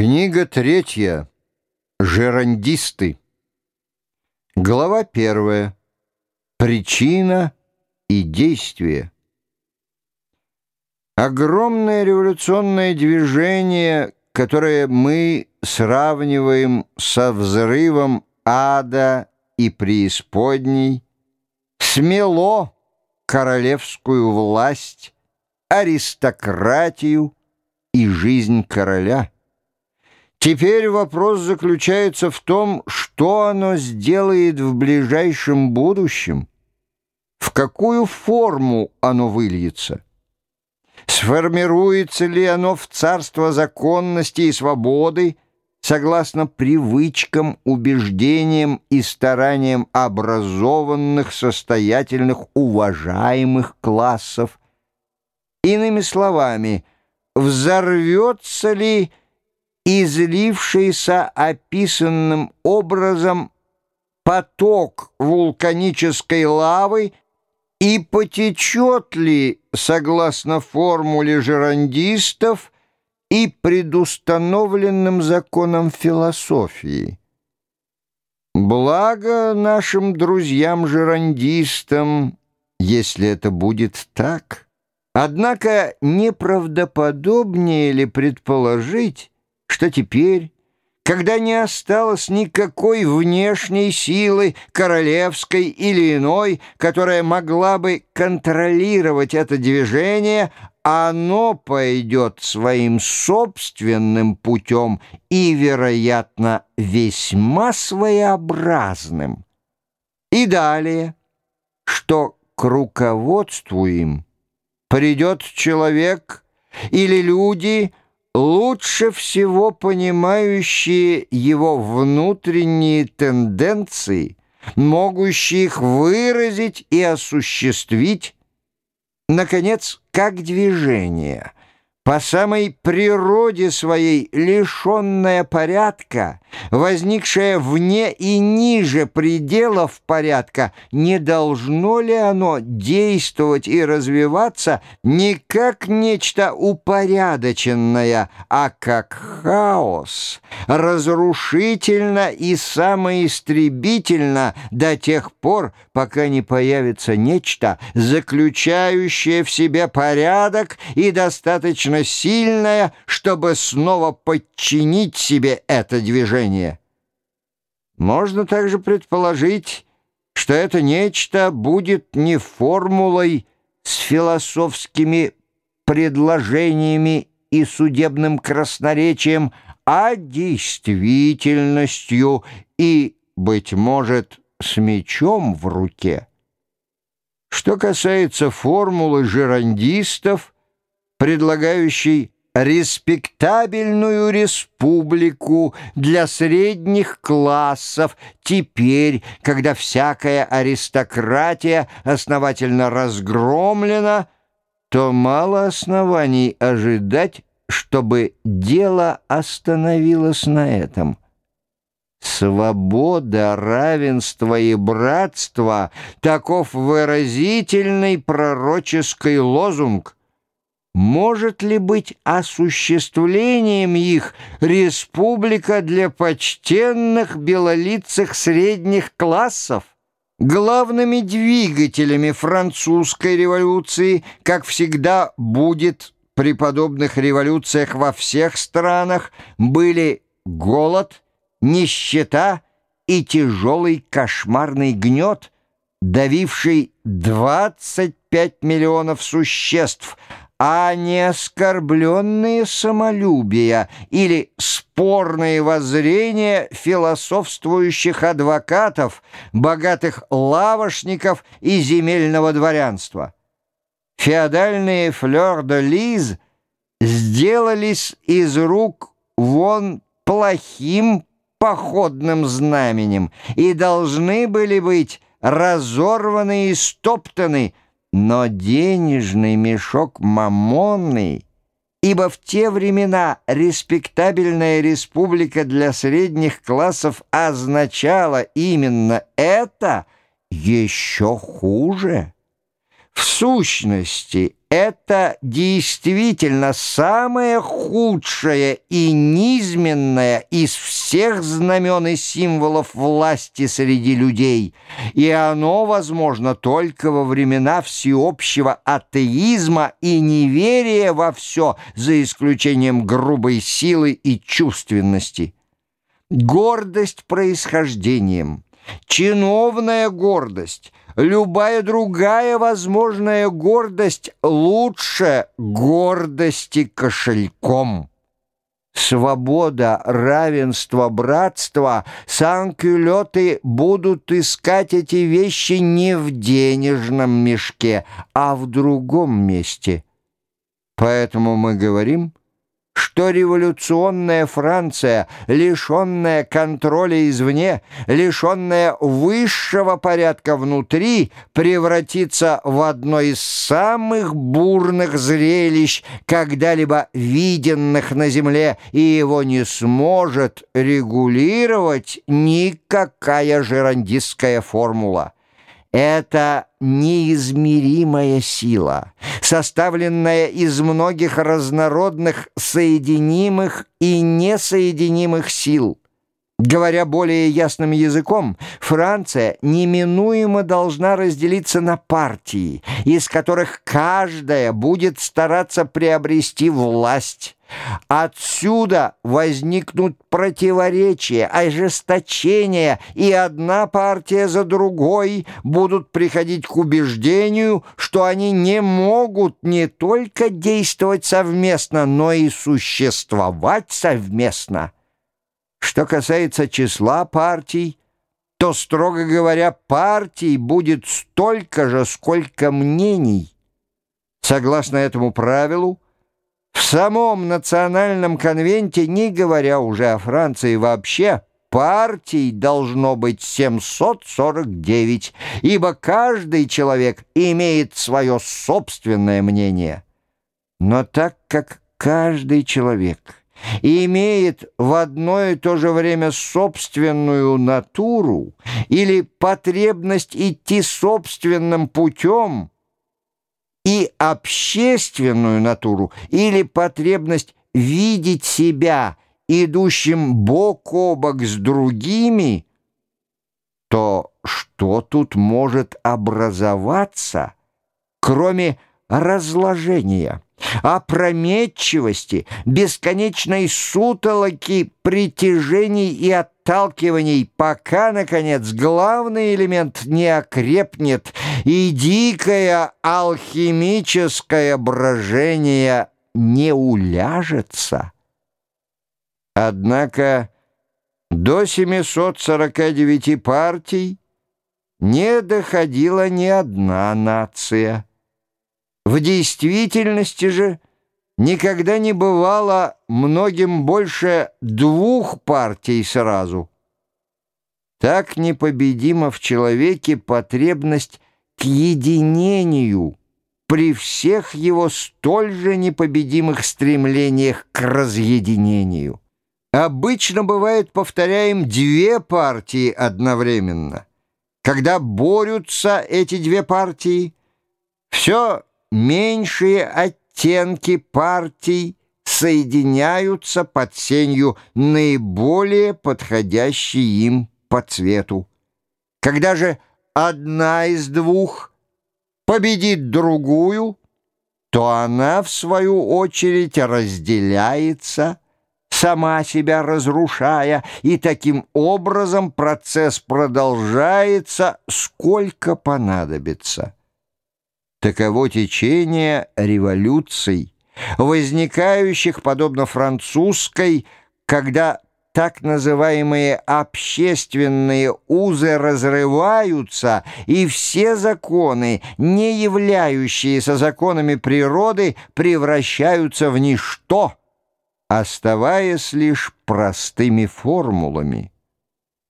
Книга третья. Жерандисты. Глава первая. Причина и действие. Огромное революционное движение, которое мы сравниваем со взрывом ада и преисподней, смело королевскую власть, аристократию и жизнь короля – Теперь вопрос заключается в том, что оно сделает в ближайшем будущем, в какую форму оно выльется. Сформируется ли оно в царство законности и свободы, согласно привычкам, убеждениям и стараниям образованных, состоятельных, уважаемых классов? Иными словами, взорвется ли излившийся описанным образом поток вулканической лавы и потечет ли, согласно формуле жерандистов и предустановленным законам философии. Благо нашим друзьям-жерандистам, если это будет так. Однако неправдоподобнее ли предположить, что теперь, когда не осталось никакой внешней силы, королевской или иной, которая могла бы контролировать это движение, оно пойдет своим собственным путем и, вероятно, весьма своеобразным. И далее, что к руководству им придет человек или люди, лучше всего понимающие его внутренние тенденции, могущие их выразить и осуществить, наконец, как движение – по самой природе своей лишенная порядка, возникшая вне и ниже пределов порядка, не должно ли оно действовать и развиваться не как нечто упорядоченное, а как хаос, разрушительно и самоистребительно до тех пор, пока не появится нечто, заключающее в себе порядок и достаточно достаточно сильная, чтобы снова подчинить себе это движение. Можно также предположить, что это нечто будет не формулой с философскими предложениями и судебным красноречием, а действительностью и, быть может, с мечом в руке. Что касается формулы жерандистов, предлагающий респектабельную республику для средних классов теперь, когда всякая аристократия основательно разгромлена, то мало оснований ожидать, чтобы дело остановилось на этом. Свобода, равенство и братство — таков выразительный пророческий лозунг — может ли быть осуществлением их республика для почтенных белолицых средних классов? Главными двигателями французской революции, как всегда будет при подобных революциях во всех странах, были голод, нищета и тяжелый кошмарный гнет, давивший 25 миллионов существ – а не оскорбленные самолюбия или спорные воззрения философствующих адвокатов, богатых лавошников и земельного дворянства. Феодальные флёр-де-лиз сделались из рук вон плохим походным знаменем и должны были быть разорваны и стоптаны, но денежный мешок мамонный, ибо в те времена респектабельная республика для средних классов означала именно это, еще хуже. В сущности, это действительно самое худшее и низменное из всех знамен и символов власти среди людей, и оно возможно только во времена всеобщего атеизма и неверия во все, за исключением грубой силы и чувственности. Гордость происхождением, чиновная гордость — Любая другая возможная гордость лучше гордости кошельком. Свобода, равенство, братство, санкюлеты будут искать эти вещи не в денежном мешке, а в другом месте. Поэтому мы говорим – что революционная Франция, лишенная контроля извне, лишенная высшего порядка внутри, превратится в одно из самых бурных зрелищ, когда-либо виденных на земле, и его не сможет регулировать никакая жерандистская формула. Это неизмеримая сила, составленная из многих разнородных соединимых и несоединимых сил. Говоря более ясным языком, Франция неминуемо должна разделиться на партии, из которых каждая будет стараться приобрести власть. Отсюда возникнут противоречия, ожесточения, и одна партия за другой будут приходить к убеждению, что они не могут не только действовать совместно, но и существовать совместно. Что касается числа партий, то, строго говоря, партий будет столько же, сколько мнений. Согласно этому правилу, в самом национальном конвенте, не говоря уже о Франции вообще, партий должно быть 749, ибо каждый человек имеет свое собственное мнение. Но так как каждый человек имеет в одно и то же время собственную натуру или потребность идти собственным путем, и общественную натуру или потребность видеть себя идущим бок о бок с другими, то что тут может образоваться, кроме разложения? опрометчивости, бесконечной сутолоки притяжений и отталкиваний, пока, наконец, главный элемент не окрепнет и дикое алхимическое брожение не уляжется. Однако до 749 партий не доходила ни одна нация – в действительности же никогда не бывало многим больше двух партий сразу. Так непобедима в человеке потребность к единению при всех его столь же непобедимых стремлениях к разъединению. Обычно бывает, повторяем, две партии одновременно. Когда борются эти две партии, все меньшие оттенки партий соединяются под сенью наиболее подходящей им по цвету. Когда же одна из двух победит другую, то она, в свою очередь, разделяется, сама себя разрушая, и таким образом процесс продолжается, сколько понадобится. Таково течение революций, возникающих, подобно французской, когда так называемые общественные узы разрываются, и все законы, не являющиеся законами природы, превращаются в ничто, оставаясь лишь простыми формулами.